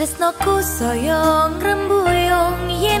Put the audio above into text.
Tresnoku soyong rembuyung yen